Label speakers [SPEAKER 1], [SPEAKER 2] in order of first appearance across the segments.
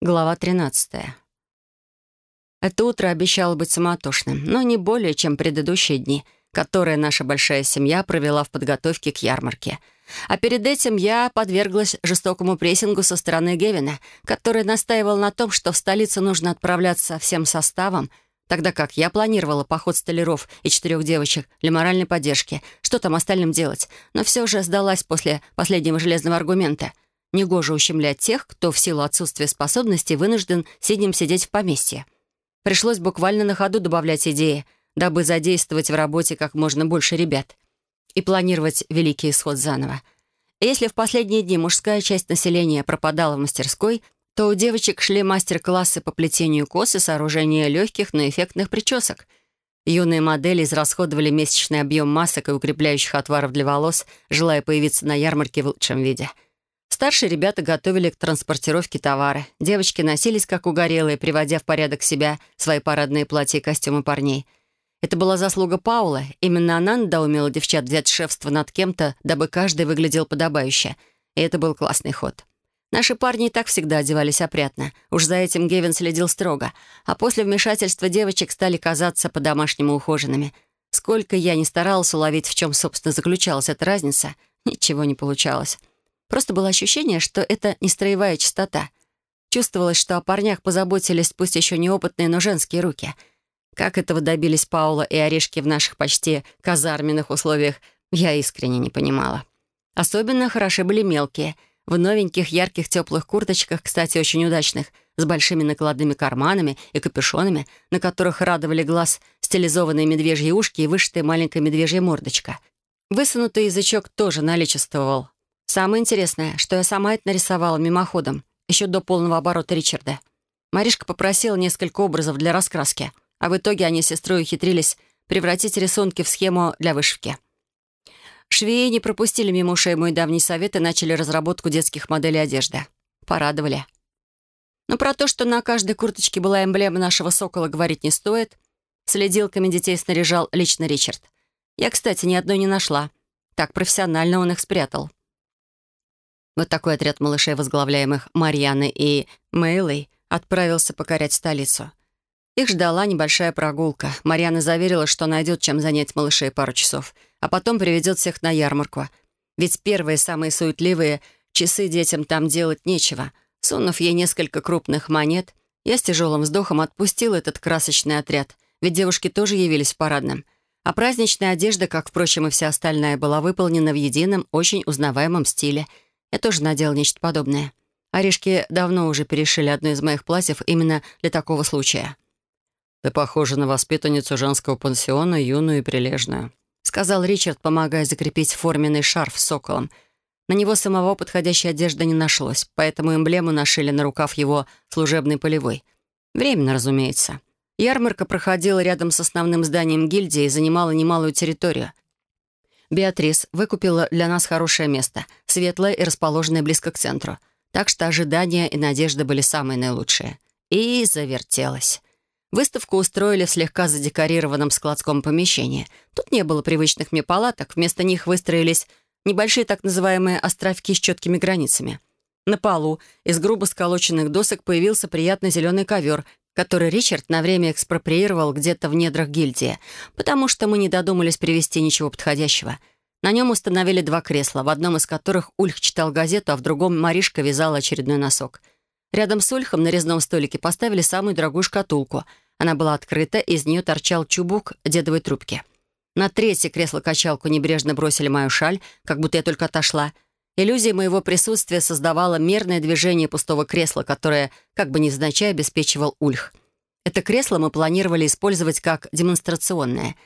[SPEAKER 1] Глава 13. Это утро обещало быть суматошным, но не более, чем предыдущие дни, которые наша большая семья провела в подготовке к ярмарке. А перед этим я подверглась жестокому прессингу со стороны Гевина, который настаивал на том, что в столицу нужно отправляться всем составом, тогда как я планировала поход столяров и четырех девочек для моральной поддержки, что там остальным делать, но все же сдалась после последнего железного аргумента — Негоже ущемлять тех, кто в силу отсутствия способностей вынужден сиднем сидеть в поместье. Пришлось буквально на ходу добавлять идеи, дабы задействовать в работе как можно больше ребят и планировать великий исход заново. Если в последние дни мужская часть населения пропадала в мастерской, то у девочек шли мастер-классы по плетению кос и сооружению легких, но эффектных причесок. Юные модели израсходовали месячный объем масок и укрепляющих отваров для волос, желая появиться на ярмарке в лучшем виде — Старшие ребята готовили к транспортировке товары. Девочки носились как угорелые, приводя в порядок себя свои парадные платья и костюмы парней. Это была заслуга Паула. Именно она надоумила девчат взять шефство над кем-то, дабы каждый выглядел подобающе. И это был классный ход. Наши парни и так всегда одевались опрятно. Уж за этим Гевин следил строго. А после вмешательства девочек стали казаться по-домашнему ухоженными. Сколько я не старалась уловить, в чем, собственно, заключалась эта разница, ничего не получалось. Просто было ощущение, что это не строевая чистота. Чувствовалось, что о парнях позаботились пусть еще неопытные, но женские руки. Как этого добились Паула и Орешки в наших почти казарменных условиях, я искренне не понимала. Особенно хороши были мелкие, в новеньких ярких теплых курточках, кстати, очень удачных, с большими накладными карманами и капюшонами, на которых радовали глаз стилизованные медвежьи ушки и вышитая маленькая медвежья мордочка. Высунутый язычок тоже наличествовал. Самое интересное, что я сама это нарисовала мимоходом, еще до полного оборота Ричарда. Маришка попросила несколько образов для раскраски, а в итоге они с сестрой ухитрились превратить рисунки в схему для вышивки. Швеи не пропустили мимо ушей мой давний совет и начали разработку детских моделей одежды. Порадовали. Но про то, что на каждой курточке была эмблема нашего сокола, говорить не стоит. Следилками детей снаряжал лично Ричард. Я, кстати, ни одной не нашла. Так профессионально он их спрятал. Вот такой отряд малышей, возглавляемых Марьяной и Мейлой, отправился покорять столицу. Их ждала небольшая прогулка. Марьяна заверила, что найдет, чем занять малышей пару часов, а потом приведет всех на ярмарку. Ведь первые, самые суетливые, часы детям там делать нечего. Сунув ей несколько крупных монет, я с тяжелым вздохом отпустила этот красочный отряд, ведь девушки тоже явились в парадном. А праздничная одежда, как, впрочем, и вся остальная, была выполнена в едином, очень узнаваемом стиле — я тоже надела нечто подобное. Орешки давно уже перешили одно из моих платьев именно для такого случая.
[SPEAKER 2] «Ты похожа на воспитанницу женского пансиона, юную и прилежную»,
[SPEAKER 1] сказал Ричард, помогая закрепить форменный шарф соколом. На него самого подходящей одежды не нашлось, поэтому эмблему нашили на рукав его служебной полевой. Временно, разумеется. Ярмарка проходила рядом с основным зданием гильдии и занимала немалую территорию — Беатрис выкупила для нас хорошее место, светлое и расположенное близко к центру. Так что ожидания и надежды были самые наилучшие. И завертелось. Выставку устроили в слегка задекорированном складском помещении. Тут не было привычных мне палаток, вместо них выстроились небольшие так называемые островки с четкими границами. На полу из грубо сколоченных досок появился приятный зеленый ковер, который Ричард на время экспроприировал где-то в недрах гильдии, потому что мы не додумались привезти ничего подходящего. На нем установили два кресла, в одном из которых Ульх читал газету, а в другом Маришка вязала очередной носок. Рядом с Ульхом на резном столике поставили самую дорогую шкатулку. Она была открыта, из нее торчал чубук дедовой трубки. На третье кресло-качалку небрежно бросили мою шаль, как будто я только отошла — Иллюзия моего присутствия создавала мерное движение пустого кресла, которое, как бы невзначай, обеспечивал Ульх. Это кресло мы планировали использовать как демонстрационное.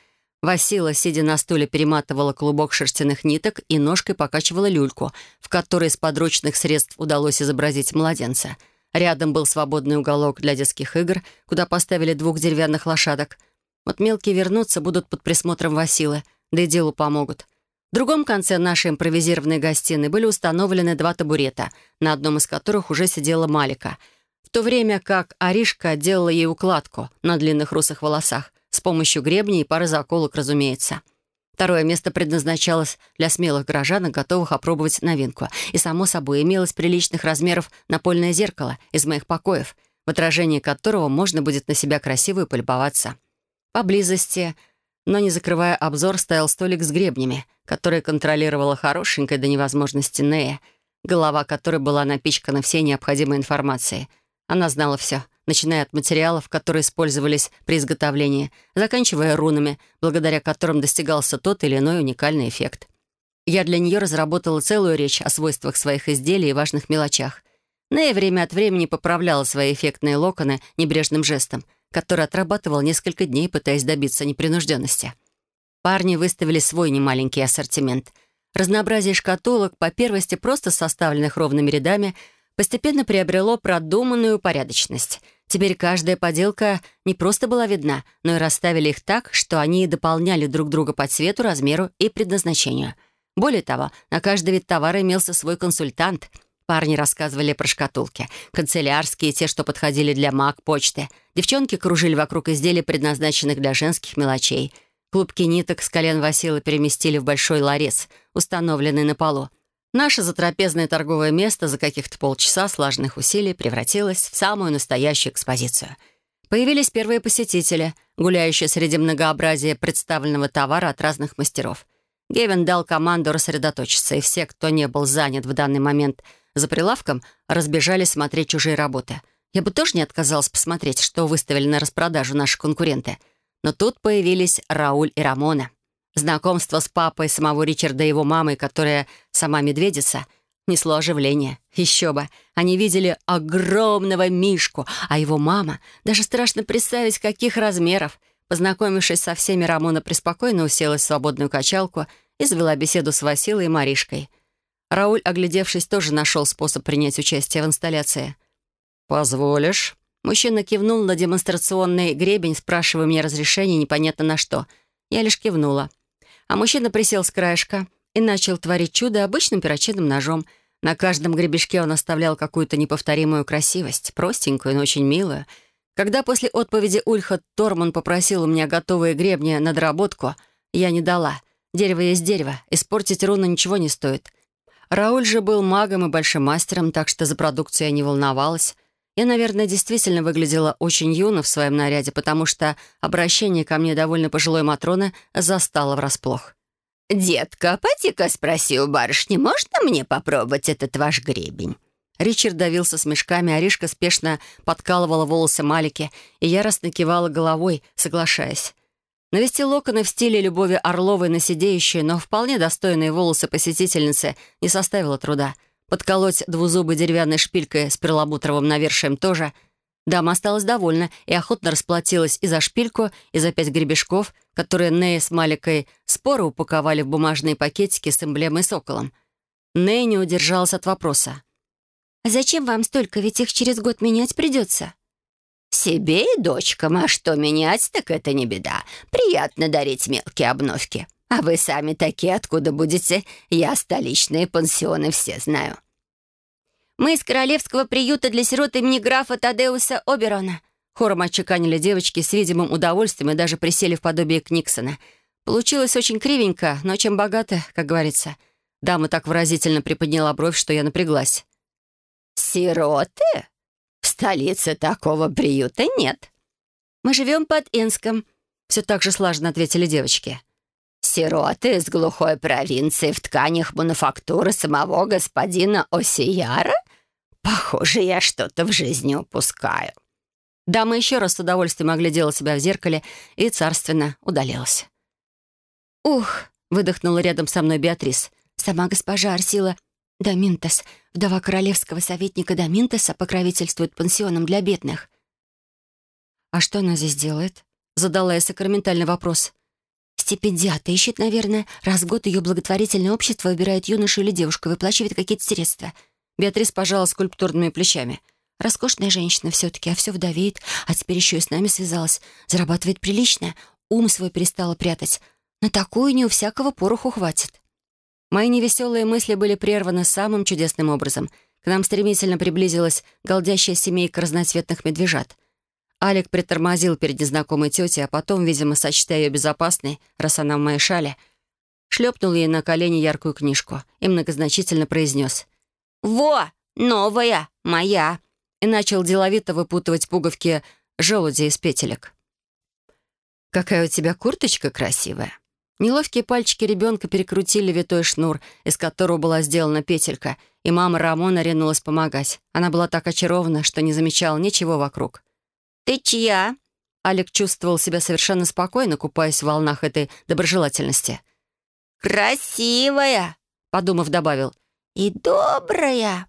[SPEAKER 1] Васила, сидя на стуле, перематывала клубок шерстяных ниток и ножкой покачивала люльку, в которой из подручных средств удалось изобразить младенца. Рядом был свободный уголок для детских игр, куда поставили двух деревянных лошадок. Вот мелкие вернутся, будут под присмотром Василы, да и делу помогут. В другом конце нашей импровизированной гостиной были установлены два табурета, на одном из которых уже сидела Малика, в то время как Аришка делала ей укладку на длинных русых волосах с помощью гребней и пары заколок, разумеется. Второе место предназначалось для смелых горожан, готовых опробовать новинку. И, само собой, имелось приличных размеров напольное зеркало из моих покоев, в отражении которого можно будет на себя красиво и полюбоваться. Поблизости, но не закрывая обзор, стоял столик с гребнями, который контролировала хорошенькая до невозможности Нея, голова которой была напичкана всей необходимой информацией. Она знала все начиная от материалов, которые использовались при изготовлении, заканчивая рунами, благодаря которым достигался тот или иной уникальный эффект. Я для нее разработала целую речь о свойствах своих изделий и важных мелочах. Нея время от времени поправляла свои эффектные локоны небрежным жестом, который отрабатывал несколько дней, пытаясь добиться непринужденности. Парни выставили свой немаленький ассортимент. Разнообразие шкатулок, по первости просто составленных ровными рядами — постепенно приобрело продуманную порядочность. Теперь каждая поделка не просто была видна, но и расставили их так, что они дополняли друг друга по цвету, размеру и предназначению. Более того, на каждый вид товара имелся свой консультант. Парни рассказывали про шкатулки, канцелярские, те, что подходили для маг, почты. Девчонки кружили вокруг изделий, предназначенных для женских мелочей. Клубки ниток с колен Васила переместили в большой ларец, установленный на полу. Наше затрапезное торговое место за каких-то полчаса слаженных усилий превратилось в самую настоящую экспозицию. Появились первые посетители, гуляющие среди многообразия представленного товара от разных мастеров. Гевин дал команду рассредоточиться, и все, кто не был занят в данный момент за прилавком, разбежались смотреть чужие работы. Я бы тоже не отказалась посмотреть, что выставили на распродажу наши конкуренты. Но тут появились Рауль и Рамона — Знакомство с папой самого Ричарда и его мамой, которая сама медведица, несло оживление. Еще бы. Они видели огромного Мишку, а его мама... Даже страшно представить, каких размеров. Познакомившись со всеми, Рамона преспокойно уселась в свободную качалку и завела беседу с Василой и Маришкой. Рауль, оглядевшись, тоже нашел способ принять участие в инсталляции. «Позволишь?» Мужчина кивнул на демонстрационный гребень, спрашивая мне разрешение непонятно на что. Я лишь кивнула. А мужчина присел с краешка и начал творить чудо обычным перочинным ножом. На каждом гребешке он оставлял какую-то неповторимую красивость, простенькую, но очень милую. Когда после отповеди Ульха Торман попросил у меня готовые гребни на доработку, я не дала. Дерево есть дерево, испортить руну ничего не стоит. Рауль же был магом и большим мастером, так что за продукцию я не волновалась. Я, наверное, действительно выглядела очень юно в своем наряде, потому что обращение ко мне довольно пожилой Матроны застало врасплох.
[SPEAKER 3] «Детка, поди-ка спроси у барышни, можно мне попробовать этот ваш гребень?»
[SPEAKER 1] Ричард давился с мешками, а Ришка спешно подкалывала волосы Малики и яростно кивала головой, соглашаясь. Навести локоны в стиле Любови Орловой на сидеющие, но вполне достойные волосы посетительницы не составило труда — подколоть двузубой деревянной шпилькой с перламутровым навершием тоже. Дама осталась довольна и охотно расплатилась и за шпильку, и за пять гребешков, которые Нэй с Маликой споро упаковали в бумажные пакетики с эмблемой соколом. Нэй не удержалась от вопроса.
[SPEAKER 4] «А зачем вам столько, ведь их через год менять придется?»
[SPEAKER 3] «Себе и дочкам, а что менять, так это не беда. Приятно дарить мелкие обновки. А вы сами такие откуда будете? Я столичные пансионы все знаю».
[SPEAKER 4] «Мы из королевского приюта для сирот имени графа Тадеуса Оберона»,
[SPEAKER 1] Хором отчеканили девочки с видимым удовольствием и даже присели в подобие Книксона. Получилось очень кривенько, но чем богато, как говорится. Дама так выразительно приподняла бровь, что я напряглась.
[SPEAKER 3] «Сироты? Столице такого приюта нет».
[SPEAKER 4] «Мы живем под Энском», —
[SPEAKER 1] все так же слаженно ответили девочки.
[SPEAKER 3] Сироты из глухой провинции в тканях мануфактуры самого господина Осияра? Похоже, я что-то в жизни упускаю».
[SPEAKER 1] Дама еще раз с удовольствием оглядела себя в зеркале и царственно удалилась.
[SPEAKER 4] «Ух!» — выдохнула рядом со мной Беатрис. «Сама госпожа Арсила Доминтес, вдова королевского советника Доминтеса, покровительствует пансионом для бедных».
[SPEAKER 1] «А что она здесь делает?» — задала я сакраментальный вопрос.
[SPEAKER 4] Стипендиата ищет, наверное. Раз в год ее благотворительное общество выбирает юношу или девушку, выплачивает какие-то средства.
[SPEAKER 1] Беатрис пожала скульптурными плечами.
[SPEAKER 4] Роскошная женщина все-таки, а все вдовеет, а теперь еще и с нами связалась. Зарабатывает прилично, ум свой перестала прятать. На такую не у всякого пороху хватит.
[SPEAKER 1] Мои невеселые мысли были прерваны самым чудесным образом. К нам стремительно приблизилась голдящая семейка разноцветных медвежат. Алик притормозил перед незнакомой тетей, а потом, видимо, сочтя ее безопасной, раз она в моей шале, шлепнул ей на колени яркую книжку и многозначительно произнес
[SPEAKER 3] «Во, новая, моя!»
[SPEAKER 1] и начал деловито выпутывать пуговки желуди из петелек. «Какая у тебя курточка красивая!» Неловкие пальчики ребенка перекрутили витой шнур, из которого была сделана петелька, и мама Рамона ринулась помогать. Она была так очарована, что не замечала ничего вокруг.
[SPEAKER 3] «Ты чья?»
[SPEAKER 1] Алик чувствовал себя совершенно спокойно, купаясь в волнах этой доброжелательности.
[SPEAKER 3] «Красивая!» — подумав, добавил. «И добрая!»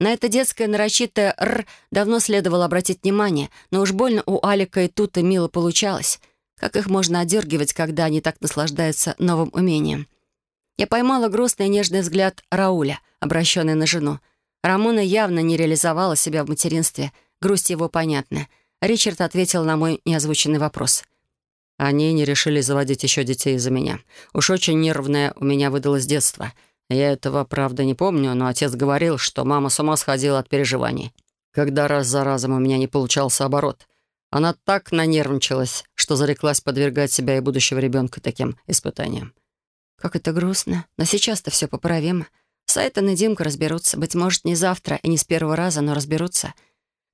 [SPEAKER 1] На это детское нарочитое «р» давно следовало обратить внимание, но уж больно у Алика и Тута мило получалось — как их можно одергивать, когда они так наслаждаются новым умением? Я поймала грустный нежный взгляд Рауля, обращенный на жену. Рамона явно не реализовала себя в материнстве. Грусть его понятна. Ричард ответил на мой неозвученный вопрос.
[SPEAKER 2] «Они не решили заводить еще детей из-за меня. Уж очень нервное у меня выдалось детство. Я этого, правда, не помню, но отец говорил, что мама с ума сходила от переживаний. Когда раз за разом у меня не получался оборот — она так нанервничалась, что зареклась подвергать себя и будущего ребенка таким испытаниям.
[SPEAKER 1] Как это грустно. Но сейчас-то все поправимо. Сайтон и Димка разберутся. Быть может, не завтра и не с первого раза, но разберутся.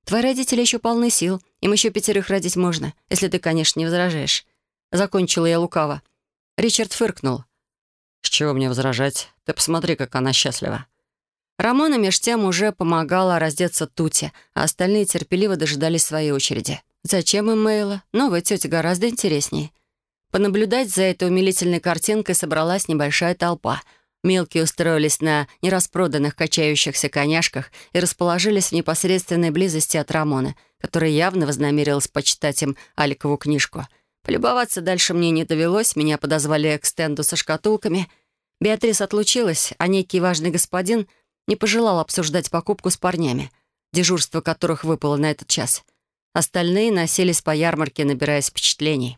[SPEAKER 1] Твои родители еще полны сил. Им еще пятерых родить можно, если ты, конечно, не возражаешь. Закончила я лукаво. Ричард фыркнул.
[SPEAKER 2] «С чего мне возражать? Ты посмотри, как она счастлива».
[SPEAKER 1] Рамона меж тем уже помогала раздеться Тути, а остальные терпеливо дожидались своей очереди. Зачем им Мейла? Новая тетя гораздо интереснее. Понаблюдать за этой умилительной картинкой собралась небольшая толпа. Мелкие устроились на нераспроданных качающихся коняшках и расположились в непосредственной близости от Рамона, который явно вознамерилась почитать им Аликову книжку. Полюбоваться дальше мне не довелось, меня подозвали к стенду со шкатулками. Беатрис отлучилась, а некий важный господин не пожелал обсуждать покупку с парнями, дежурство которых выпало на этот час — Остальные носились по ярмарке, набираясь впечатлений.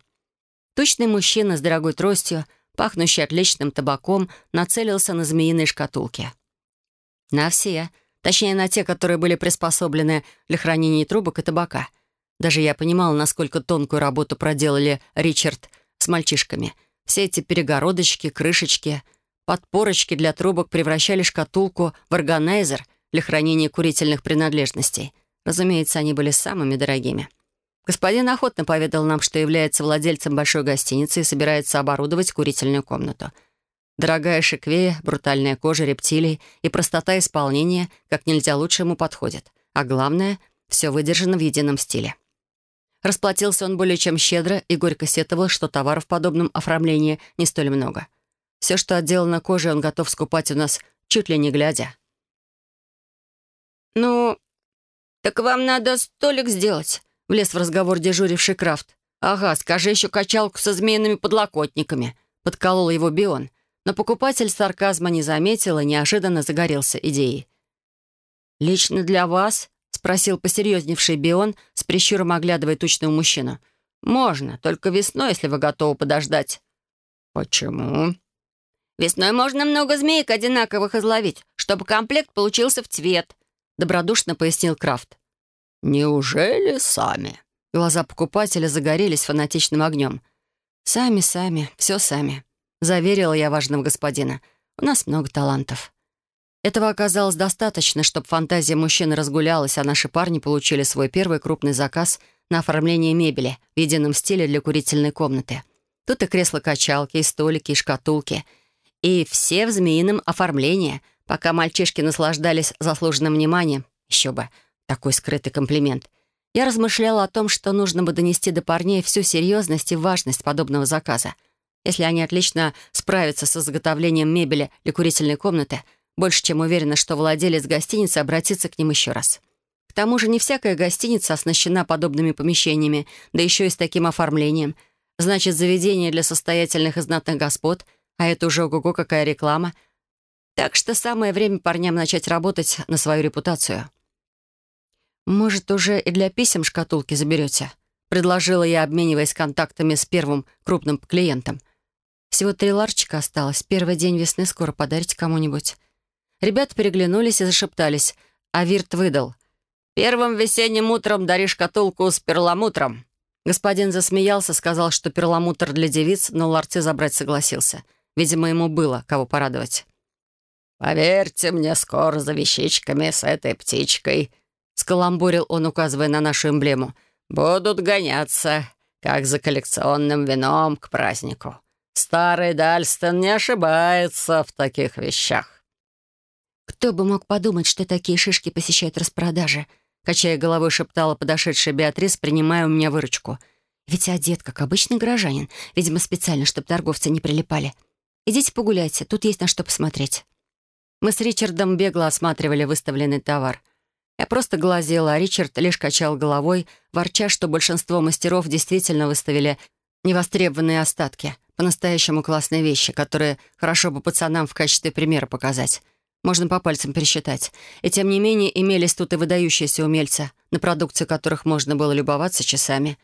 [SPEAKER 1] Тучный мужчина с дорогой тростью, пахнущий отличным табаком, нацелился на змеиные шкатулки. На все. Точнее, на те, которые были приспособлены для хранения трубок и табака. Даже я понимала, насколько тонкую работу проделали Ричард с мальчишками. Все эти перегородочки, крышечки, подпорочки для трубок превращали шкатулку в органайзер для хранения курительных принадлежностей — Разумеется, они были самыми дорогими. Господин охотно поведал нам, что является владельцем большой гостиницы и собирается оборудовать курительную комнату. Дорогая шиквея, брутальная кожа рептилий и простота исполнения как нельзя лучше ему подходят. А главное, все выдержано в едином стиле. Расплатился он более чем щедро и горько сетовал, что товаров в подобном оформлении не столь много. Все, что отделано кожей, он готов скупать у нас чуть ли не глядя. «Ну, «Так вам надо столик сделать», — влез в разговор дежуривший Крафт. «Ага, скажи еще качалку со змеиными подлокотниками», — подколол его Бион. Но покупатель сарказма не заметил и неожиданно загорелся идеей. «Лично для вас?» — спросил посерьезневший Бион, с прищуром оглядывая тучного мужчину. «Можно, только весной, если вы готовы подождать».
[SPEAKER 2] «Почему?»
[SPEAKER 3] «Весной можно много змеек одинаковых изловить, чтобы комплект получился в цвет», —
[SPEAKER 1] добродушно пояснил Крафт.
[SPEAKER 2] «Неужели сами?»
[SPEAKER 1] Глаза покупателя загорелись фанатичным огнем. «Сами, сами, все сами», — заверила я важного господина. «У нас много талантов». Этого оказалось достаточно, чтобы фантазия мужчины разгулялась, а наши парни получили свой первый крупный заказ на оформление мебели в едином стиле для курительной комнаты. Тут и кресла-качалки, и столики, и шкатулки. И все в змеином оформлении — Пока мальчишки наслаждались заслуженным вниманием, еще бы, такой скрытый комплимент, я размышляла о том, что нужно бы донести до парней всю серьезность и важность подобного заказа. Если они отлично справятся с изготовлением мебели для курительной комнаты, больше чем уверена, что владелец гостиницы обратится к ним еще раз. К тому же не всякая гостиница оснащена подобными помещениями, да еще и с таким оформлением. Значит, заведение для состоятельных и знатных господ, а это уже ого-го какая реклама — так что самое время парням начать работать на свою репутацию. «Может, уже и для писем шкатулки заберете?» — предложила я, обмениваясь контактами с первым крупным клиентом. «Всего три ларчика осталось. Первый день весны скоро подарите кому-нибудь». Ребята переглянулись и зашептались, а Вирт выдал. «Первым весенним утром дари шкатулку с перламутром». Господин засмеялся, сказал, что перламутр для девиц, но ларцы забрать согласился — Видимо, ему было кого порадовать.
[SPEAKER 2] «Поверьте мне, скоро за вещичками с этой птичкой», — скаламбурил он, указывая на нашу эмблему, «будут гоняться, как за коллекционным вином к празднику. Старый Дальстон не ошибается в таких вещах».
[SPEAKER 4] «Кто бы мог подумать, что такие шишки посещают распродажи?» Качая головой, шептала подошедшая Беатрис, принимая у меня выручку. «Ведь одет, как обычный горожанин. Видимо, специально, чтобы торговцы не прилипали. Идите погуляйте, тут есть на что посмотреть».
[SPEAKER 1] Мы с Ричардом бегло осматривали выставленный товар. Я просто глазела, а Ричард лишь качал головой, ворча, что большинство мастеров действительно выставили невостребованные остатки, по-настоящему классные вещи, которые хорошо бы пацанам в качестве примера показать. Можно по пальцам пересчитать. И тем не менее имелись тут и выдающиеся умельцы, на продукцию которых можно было любоваться часами.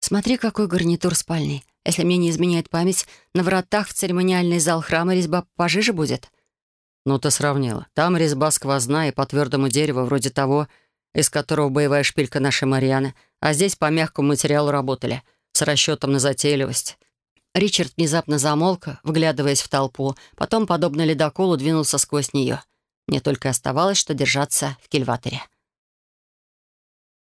[SPEAKER 1] Смотри, какой гарнитур спальный. Если мне не изменяет память, на вратах в церемониальный зал храма резьба пожиже будет —
[SPEAKER 2] «Ну, ты сравнила. Там резьба сквозная и по твердому дереву, вроде того, из которого боевая шпилька нашей Марианы, а здесь по мягкому материалу работали, с расчетом на затейливость».
[SPEAKER 1] Ричард внезапно замолк, вглядываясь в толпу, потом, подобно ледоколу, двинулся сквозь нее. Мне только оставалось, что держаться в кильваторе.